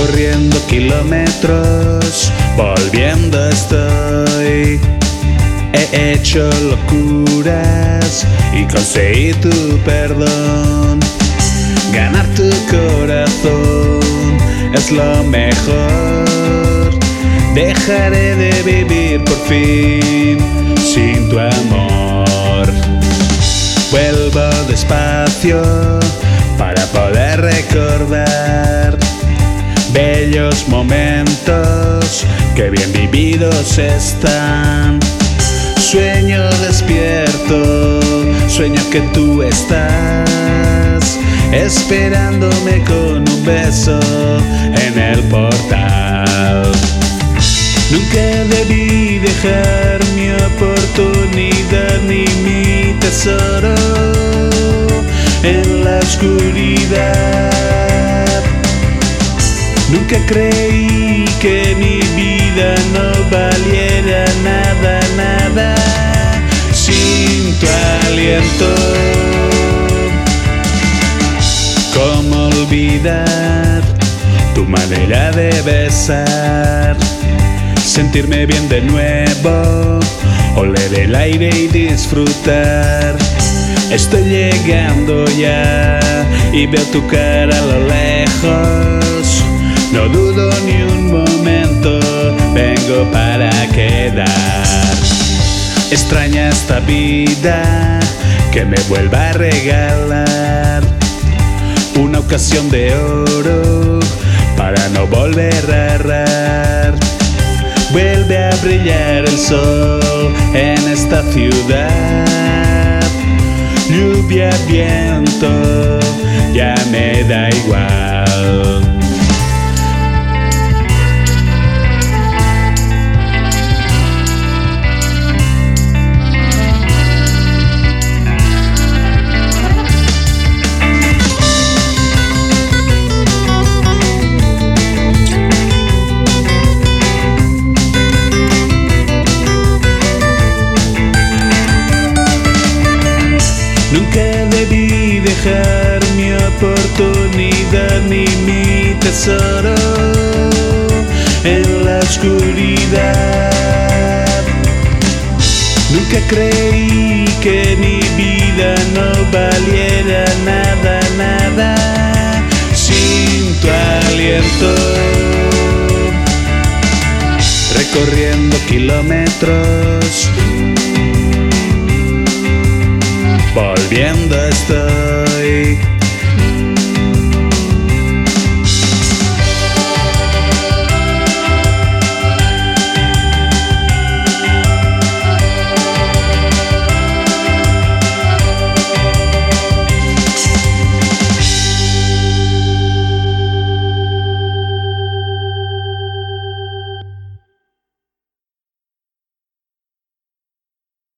Recorriendo kilómetros, volviendo estoy. He hecho locuras y conseguí tu perdón. Ganar tu corazón es lo mejor. Dejaré de vivir por fin sin tu amor. Vuelvo despacio para poder recordar bellos momentos que bien vividos están. Sueño despierto, sueño que tú estás esperándome con un beso en el portal. Nunca debí dejar mi oportunidad ni mi tesoro en la oscuridad. Nunca creí que mi vida no valiera nada, nada sin tu aliento. ¿Cómo olvidar tu manera de besar? Sentirme bien de nuevo, oler el aire y disfrutar. Estoy llegando ya y veo tu cara a lo lejos. No dudo ni un momento, vengo para quedar. Extraña esta vida que me vuelva a regalar una ocasión de oro para no volver a errar. Vuelve a brillar el sol en esta ciudad. Lluvia, viento, ya me da igual. Oportunidad ni mi tesoro en la oscuridad. Nunca creí que mi vida no valiera nada, nada sin tu aliento. Recorriendo kilómetros volviendo estoy.